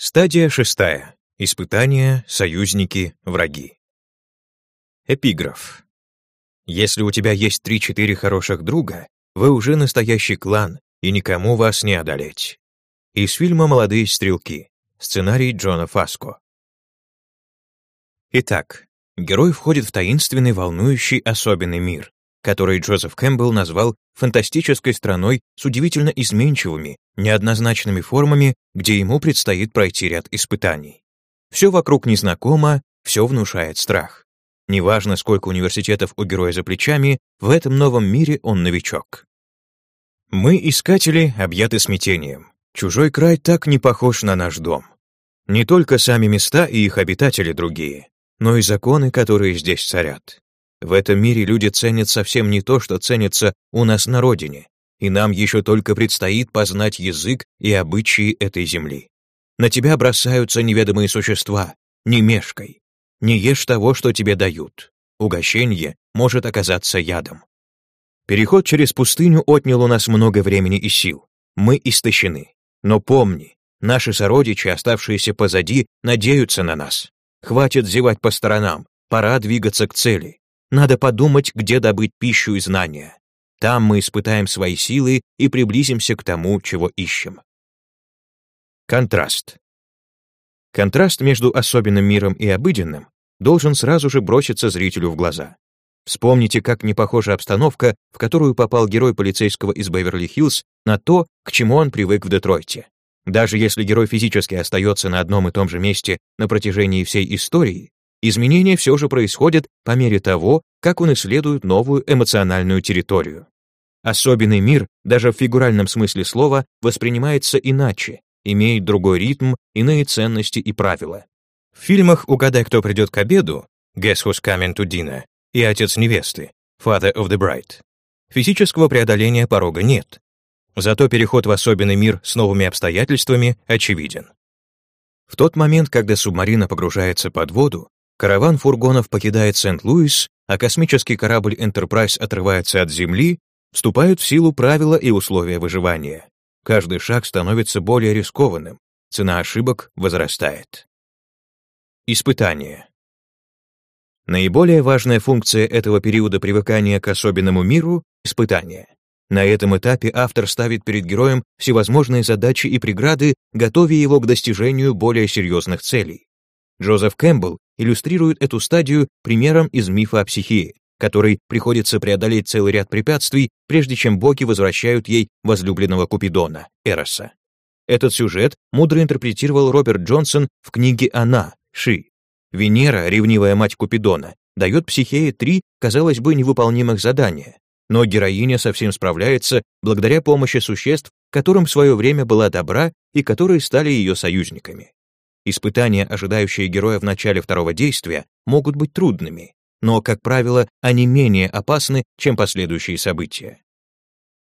Стадия шестая. Испытания, союзники, враги. Эпиграф. Если у тебя есть три-четыре хороших друга, вы уже настоящий клан, и никому вас не одолеть. Из фильма «Молодые стрелки». Сценарий Джона Фаско. Итак, герой входит в таинственный, волнующий, особенный мир, который Джозеф Кэмпбелл назвал фантастической страной с удивительно изменчивыми, неоднозначными формами, где ему предстоит пройти ряд испытаний. Все вокруг незнакомо, все внушает страх. Неважно, сколько университетов у героя за плечами, в этом новом мире он новичок. Мы, искатели, объяты смятением. Чужой край так не похож на наш дом. Не только сами места и их обитатели другие, но и законы, которые здесь царят. В этом мире люди ценят совсем не то, что ценится у нас на родине, и нам еще только предстоит познать язык и обычаи этой земли. На тебя бросаются неведомые существа, не мешкай. Не ешь того, что тебе дают. Угощение может оказаться ядом. Переход через пустыню отнял у нас много времени и сил. Мы истощены. Но помни, наши сородичи, оставшиеся позади, надеются на нас. Хватит зевать по сторонам, пора двигаться к цели. Надо подумать, где добыть пищу и знания. Там мы испытаем свои силы и приблизимся к тому, чего ищем. Контраст. Контраст между особенным миром и обыденным должен сразу же броситься зрителю в глаза. Вспомните, как не похожа обстановка, в которую попал герой полицейского из Беверли-Хиллз, на то, к чему он привык в Детройте. Даже если герой физически остается на одном и том же месте на протяжении всей истории, Изменения все же происходят по мере того, как он исследует новую эмоциональную территорию. Особенный мир, даже в фигуральном смысле слова, воспринимается иначе, имеет другой ритм, иные ценности и правила. В фильмах «Угадай, кто придет к обеду» «Guess who's coming to dinner» и «Отец невесты» «Father of the bride» физического преодоления порога нет. Зато переход в особенный мир с новыми обстоятельствами очевиден. В тот момент, когда субмарина погружается под воду, Караван фургонов покидает Сент-Луис, а космический корабль Enterprise отрывается от Земли, вступают в силу правила и условия выживания. Каждый шаг становится более рискованным, цена ошибок возрастает. Испытание. Наиболее важная функция этого периода привыкания к особенному миру — испытание. На этом этапе автор ставит перед героем всевозможные задачи и преграды, готовя его к достижению более серьезных целей. Джозеф Кэмпбелл иллюстрирует эту стадию примером из мифа о психии, который приходится преодолеть целый ряд препятствий, прежде чем боги возвращают ей возлюбленного Купидона, Эроса. Этот сюжет мудро интерпретировал Роберт Джонсон в книге «Она», Ши. Венера, ревнивая мать Купидона, дает психее три, казалось бы, невыполнимых задания, но героиня совсем справляется благодаря помощи существ, которым в свое время была добра и которые стали ее союзниками. Испытания, ожидающие героя в начале второго действия, могут быть трудными, но, как правило, они менее опасны, чем последующие события.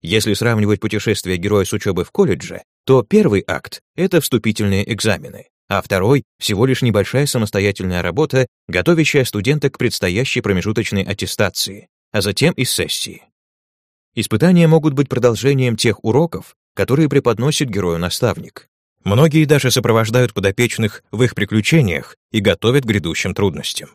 Если сравнивать путешествие героя с учебой в колледже, то первый акт — это вступительные экзамены, а второй — всего лишь небольшая самостоятельная работа, готовящая студента к предстоящей промежуточной аттестации, а затем и сессии. Испытания могут быть продолжением тех уроков, которые преподносит герою наставник. Многие даже сопровождают подопечных в их приключениях и готовят к грядущим трудностям.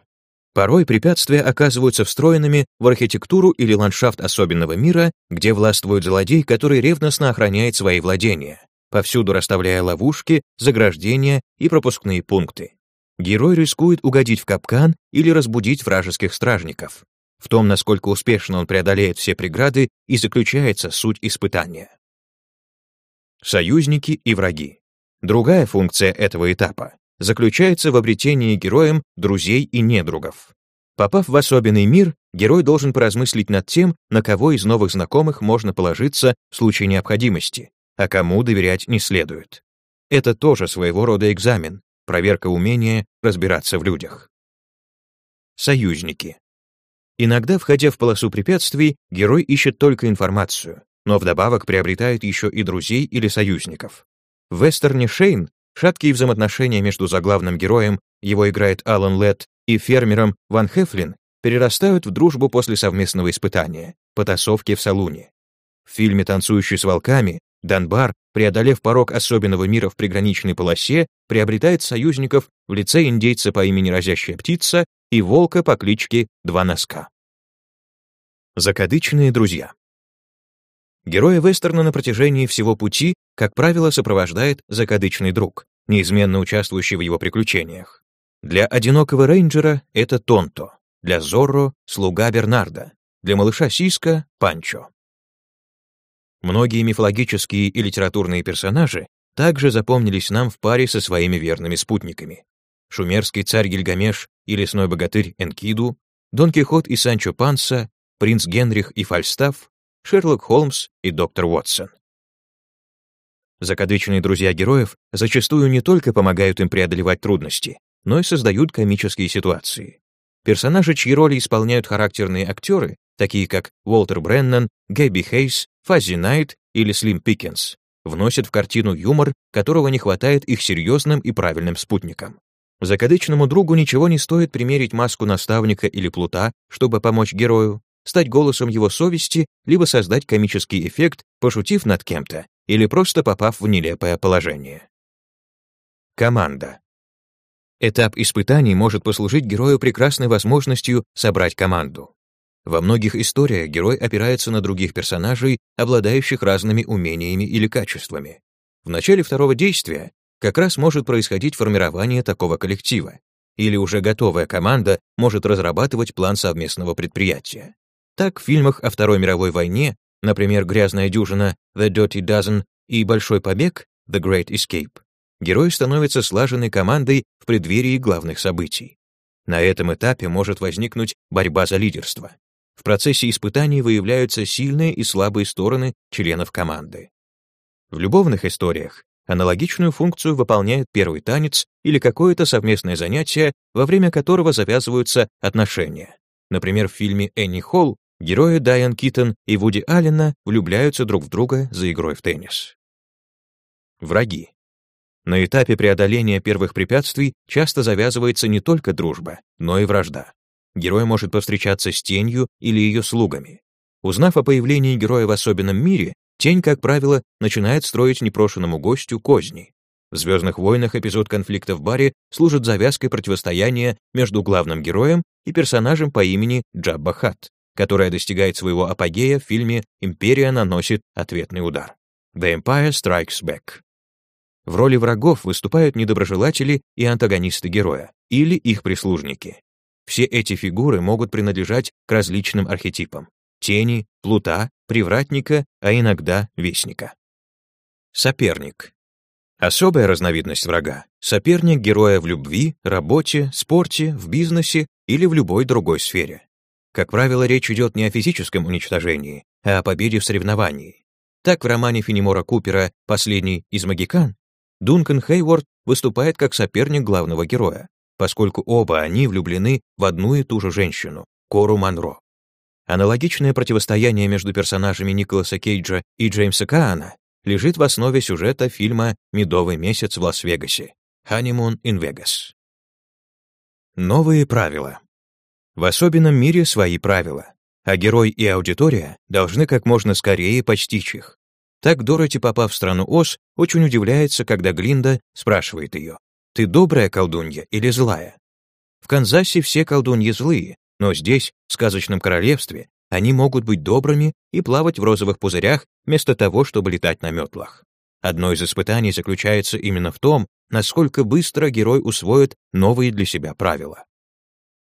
Порой препятствия оказываются встроенными в архитектуру или ландшафт особенного мира, где властвует злодей, который ревностно охраняет свои владения, повсюду расставляя ловушки, заграждения и пропускные пункты. Герой рискует угодить в капкан или разбудить вражеских стражников. В том, насколько успешно он преодолеет все преграды, и заключается суть испытания. Союзники и враги. Другая функция этого этапа заключается в обретении героем друзей и недругов. Попав в особенный мир, герой должен поразмыслить над тем, на кого из новых знакомых можно положиться в случае необходимости, а кому доверять не следует. Это тоже своего рода экзамен, проверка умения разбираться в людях. Союзники. Иногда, входя в полосу препятствий, герой ищет только информацию, но вдобавок приобретает еще и друзей или союзников. В вестерне «Шейн» шаткие взаимоотношения между заглавным героем, его играет Алан Летт, и фермером Ван Хефлин перерастают в дружбу после совместного испытания — потасовки в салуне. В фильме «Танцующий с волками» Данбар преодолев порог особенного мира в приграничной полосе, приобретает союзников в лице индейца по имени Разящая птица и волка по кличке Два Носка. Закадычные друзья. Героя вестерна на протяжении всего пути, как правило, сопровождает закадычный друг, неизменно участвующий в его приключениях. Для одинокого рейнджера это Тонто, для Зорро — слуга Бернарда, для малыша Сиска — Панчо. Многие мифологические и литературные персонажи также запомнились нам в паре со своими верными спутниками. Шумерский царь Гильгамеш и лесной богатырь Энкиду, Дон Кихот и Санчо Панса, принц Генрих и Фальстаф, Шерлок Холмс и доктор Уотсон. Закадычные друзья героев зачастую не только помогают им преодолевать трудности, но и создают комические ситуации. Персонажи, чьи роли исполняют характерные актеры, такие как Уолтер Бреннан, Гэби Хейс, Фаззи Найт или Слим Пикенс, вносят в картину юмор, которого не хватает их серьезным и правильным спутникам. Закадычному другу ничего не стоит примерить маску наставника или плута, чтобы помочь герою, стать голосом его совести, либо создать комический эффект, пошутив над кем-то, или просто попав в нелепое положение. Команда. Этап испытаний может послужить герою прекрасной возможностью собрать команду. Во многих историях герой опирается на других персонажей, обладающих разными умениями или качествами. В начале второго действия как раз может происходить формирование такого коллектива, или уже готовая команда может разрабатывать план совместного предприятия. Так в фильмах о Второй мировой войне, например, «Грязная дюжина» «The Dirty Dozen» и «Большой побег» «The Great Escape», герой становится слаженной командой в преддверии главных событий. На этом этапе может возникнуть борьба за лидерство. В процессе испытаний выявляются сильные и слабые стороны членов команды. В любовных историях аналогичную функцию выполняет первый танец или какое-то совместное занятие, во время которого завязываются отношения. Например, в фильме «Энни Холл» Герои Дайан Китон и Вуди Аллена влюбляются друг в друга за игрой в теннис. Враги. На этапе преодоления первых препятствий часто завязывается не только дружба, но и вражда. Герой может повстречаться с тенью или ее слугами. Узнав о появлении героя в особенном мире, тень, как правило, начинает строить непрошенному гостю козни. В «Звездных войнах» эпизод конфликта в баре служит завязкой противостояния между главным героем и персонажем по имени Джабба Хат которая достигает своего апогея в фильме «Империя наносит ответный удар» «The Empire Strikes Back». В роли врагов выступают недоброжелатели и антагонисты героя, или их прислужники. Все эти фигуры могут принадлежать к различным архетипам — тени, плута, привратника, а иногда вестника. Соперник. Особая разновидность врага — соперник героя в любви, работе, спорте, в бизнесе или в любой другой сфере. Как правило, речь идет не о физическом уничтожении, а о победе в соревновании. Так в романе Фенемора Купера «Последний из магикан» Дункан Хейворд выступает как соперник главного героя, поскольку оба они влюблены в одну и ту же женщину — Кору Монро. Аналогичное противостояние между персонажами Николаса Кейджа и Джеймса Каана лежит в основе сюжета фильма «Медовый месяц в Лас-Вегасе» «Honeymoon in Vegas». Новые правила. В особенном мире свои правила, а герой и аудитория должны как можно скорее постичь их. Так Дороти, попав в страну Оз, очень удивляется, когда Глинда спрашивает ее, «Ты добрая колдунья или злая?» В Канзасе все колдуньи злые, но здесь, в сказочном королевстве, они могут быть добрыми и плавать в розовых пузырях вместо того, чтобы летать на метлах. Одно из испытаний заключается именно в том, насколько быстро герой усвоит новые для себя правила.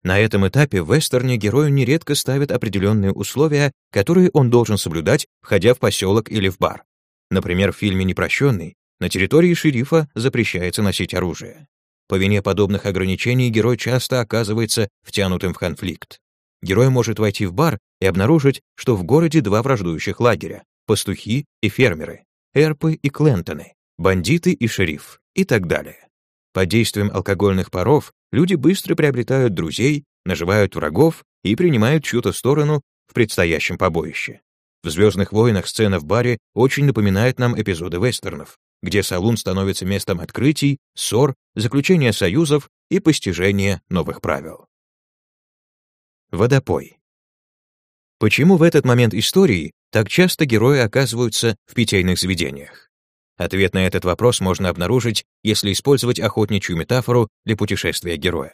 На этом этапе в вестерне герою нередко ставят определенные условия, которые он должен соблюдать, входя в поселок или в бар. Например, в фильме «Непрощенный» на территории шерифа запрещается носить оружие. По вине подобных ограничений герой часто оказывается втянутым в конфликт. Герой может войти в бар и обнаружить, что в городе два враждующих лагеря — пастухи и фермеры, эрпы и клентоны, бандиты и шериф и так далее. Под действием алкогольных паров люди быстро приобретают друзей, наживают врагов и принимают чью-то сторону в предстоящем побоище. В «Звездных войнах» сцена в баре очень напоминает нам эпизоды вестернов, где салун становится местом открытий, ссор, заключения союзов и постижения новых правил. Водопой. Почему в этот момент истории так часто герои оказываются в питейных заведениях? Ответ на этот вопрос можно обнаружить, если использовать охотничью метафору для путешествия героя.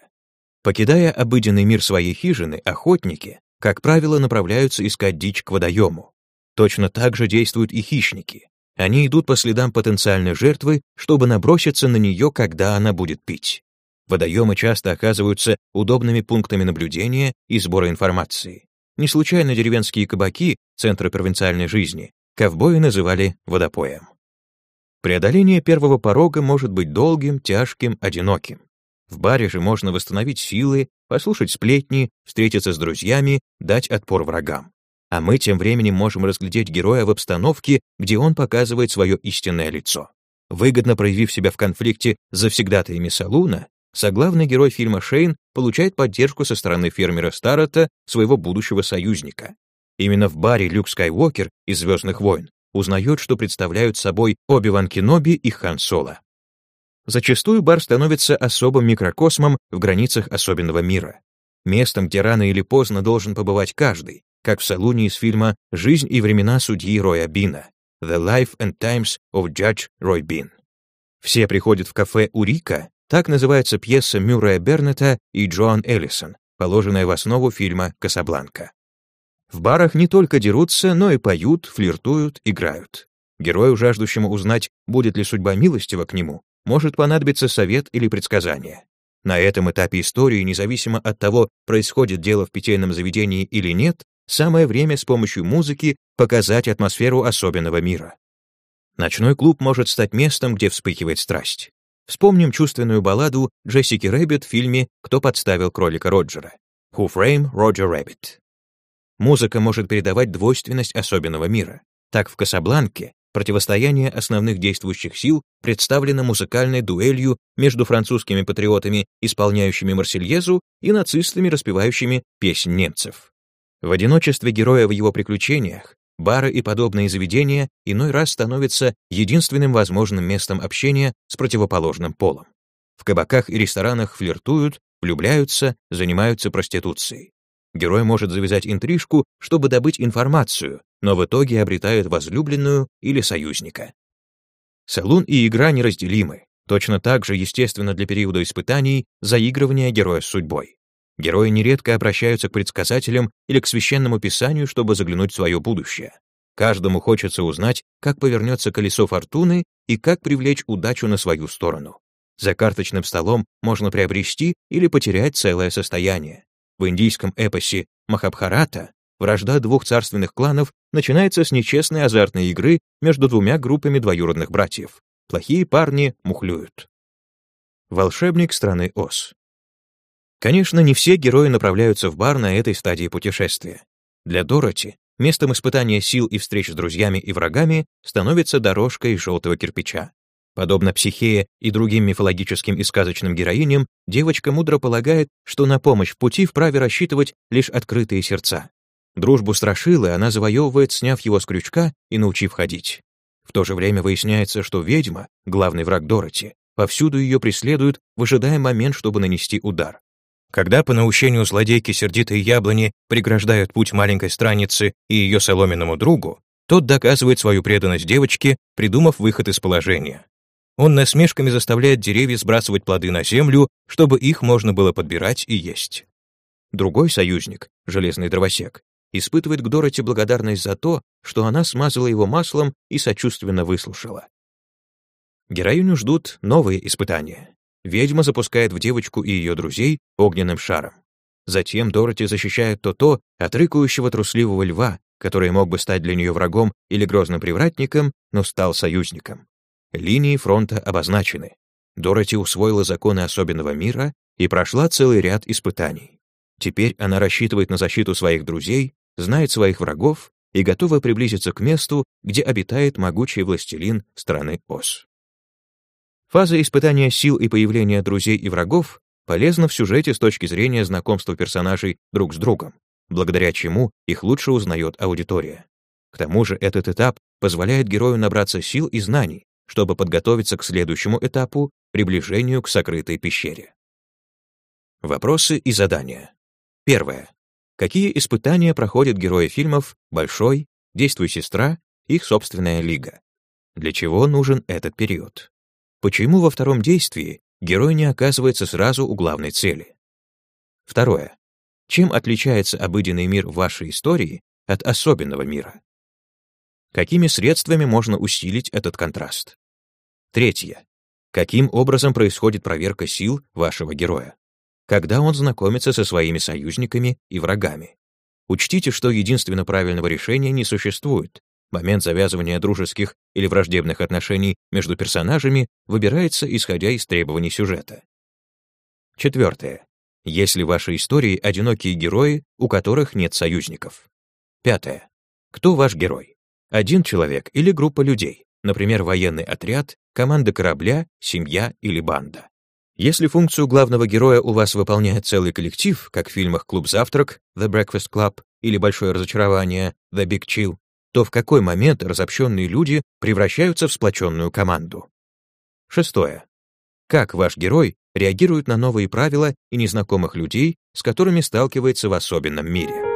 Покидая обыденный мир своей хижины, охотники, как правило, направляются искать дичь к водоему. Точно так же действуют и хищники. Они идут по следам потенциальной жертвы, чтобы наброситься на нее, когда она будет пить. Водоемы часто оказываются удобными пунктами наблюдения и сбора информации. Не случайно деревенские кабаки, центры провинциальной жизни, ковбои называли водопоем. Преодоление первого порога может быть долгим, тяжким, одиноким. В баре же можно восстановить силы, послушать сплетни, встретиться с друзьями, дать отпор врагам. А мы тем временем можем разглядеть героя в обстановке, где он показывает свое истинное лицо. Выгодно проявив себя в конфликте с завсегдатаями салуна, соглавный герой фильма Шейн получает поддержку со стороны фермера Старрета, своего будущего союзника. Именно в баре Люк Скайуокер из «Звездных войн» узнает, что представляют собой Оби-Ван Кеноби и Хан Соло. Зачастую бар становится особым микрокосмом в границах особенного мира. Местом, где рано или поздно должен побывать каждый, как в салуне из фильма «Жизнь и времена судьи Роя Бина» «The Life and Times of Judge Roy Bean». Все приходят в кафе «Урика», так называется пьеса Мюррея Бернета и Джоан Эллисон, положенная в основу фильма «Касабланка». В барах не только дерутся, но и поют, флиртуют, играют. Герою, жаждущему узнать, будет ли судьба милостива к нему, может понадобиться совет или предсказание. На этом этапе истории, независимо от того, происходит дело в питейном заведении или нет, самое время с помощью музыки показать атмосферу особенного мира. Ночной клуб может стать местом, где вспыхивает страсть. Вспомним чувственную балладу Джессики Рэббит в фильме «Кто подставил кролика Роджера» «Who Framed Roger Rabbit». Музыка может передавать двойственность особенного мира. Так в «Касабланке» противостояние основных действующих сил представлено музыкальной дуэлью между французскими патриотами, исполняющими Марсельезу, и нацистами, распевающими песнь немцев. В одиночестве героя в его приключениях бары и подобные заведения иной раз становятся единственным возможным местом общения с противоположным полом. В кабаках и ресторанах флиртуют, влюбляются, занимаются проституцией. Герой может завязать интрижку, чтобы добыть информацию, но в итоге обретает возлюбленную или союзника. Салун и игра неразделимы. Точно так же, естественно, для периода испытаний заигрывание героя с судьбой. Герои нередко обращаются к предсказателям или к священному писанию, чтобы заглянуть в свое будущее. Каждому хочется узнать, как повернется колесо фортуны и как привлечь удачу на свою сторону. За карточным столом можно приобрести или потерять целое состояние. В индийском эпосе Махабхарата вражда двух царственных кланов начинается с нечестной азартной игры между двумя группами двоюродных братьев. Плохие парни мухлюют. Волшебник страны Оз. Конечно, не все герои направляются в бар на этой стадии путешествия. Для Дороти местом испытания сил и встреч с друзьями и врагами становится дорожка из желтого кирпича. Подобно Психее и другим мифологическим и сказочным героиням, девочка мудро полагает, что на помощь в пути вправе рассчитывать лишь открытые сердца. Дружбу Страшилы она завоевывает, сняв его с крючка и научив ходить. В то же время выясняется, что ведьма, главный враг Дороти, повсюду ее преследует, выжидая момент, чтобы нанести удар. Когда по наущению злодейки сердитые яблони преграждают путь маленькой страницы и ее соломенному другу, тот доказывает свою преданность девочке, придумав выход из положения. Он насмешками заставляет деревья сбрасывать плоды на землю, чтобы их можно было подбирать и есть. Другой союзник, железный дровосек, испытывает к Дороти благодарность за то, что она смазала его маслом и сочувственно выслушала. Героиню ждут новые испытания. Ведьма запускает в девочку и ее друзей огненным шаром. Затем Дороти защищает то-то от рыкающего трусливого льва, который мог бы стать для нее врагом или грозным привратником, но стал союзником. Линии фронта обозначены. Дороти усвоила законы особенного мира и прошла целый ряд испытаний. Теперь она рассчитывает на защиту своих друзей, знает своих врагов и готова приблизиться к месту, где обитает могучий властелин страны Оз. Фаза испытания сил и появления друзей и врагов полезна в сюжете с точки зрения знакомства персонажей друг с другом, благодаря чему их лучше узнает аудитория. К тому же этот этап позволяет герою набраться сил и знаний, чтобы подготовиться к следующему этапу — приближению к сокрытой пещере. Вопросы и задания. Первое. Какие испытания проходят герои фильмов «Большой», «Действуй, сестра», их собственная лига? Для чего нужен этот период? Почему во втором действии герой не оказывается сразу у главной цели? Второе. Чем отличается обыденный мир вашей истории от особенного мира? Какими средствами можно усилить этот контраст? Третье. Каким образом происходит проверка сил вашего героя? Когда он знакомится со своими союзниками и врагами? Учтите, что единственно правильного решения не существует. Момент завязывания дружеских или враждебных отношений между персонажами выбирается исходя из требований сюжета. Четвертое. Есть ли в вашей истории одинокие герои, у которых нет союзников? Пятое. Кто ваш герой? Один человек или группа людей? Например, военный отряд, команда корабля, семья или банда. Если функцию главного героя у вас выполняет целый коллектив, как в фильмах «Клуб завтрак», «The Breakfast Club» или «Большое разочарование», «The Big Chill», то в какой момент разобщенные люди превращаются в сплоченную команду? Шестое. Как ваш герой реагирует на новые правила и незнакомых людей, с которыми сталкивается в особенном мире?